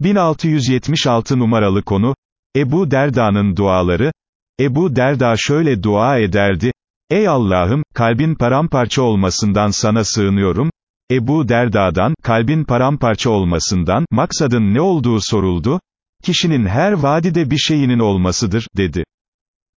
1676 numaralı konu, Ebu Derda'nın duaları, Ebu Derda şöyle dua ederdi, Ey Allah'ım, kalbin paramparça olmasından sana sığınıyorum, Ebu Derda'dan, kalbin paramparça olmasından, maksadın ne olduğu soruldu, kişinin her vadide bir şeyinin olmasıdır, dedi.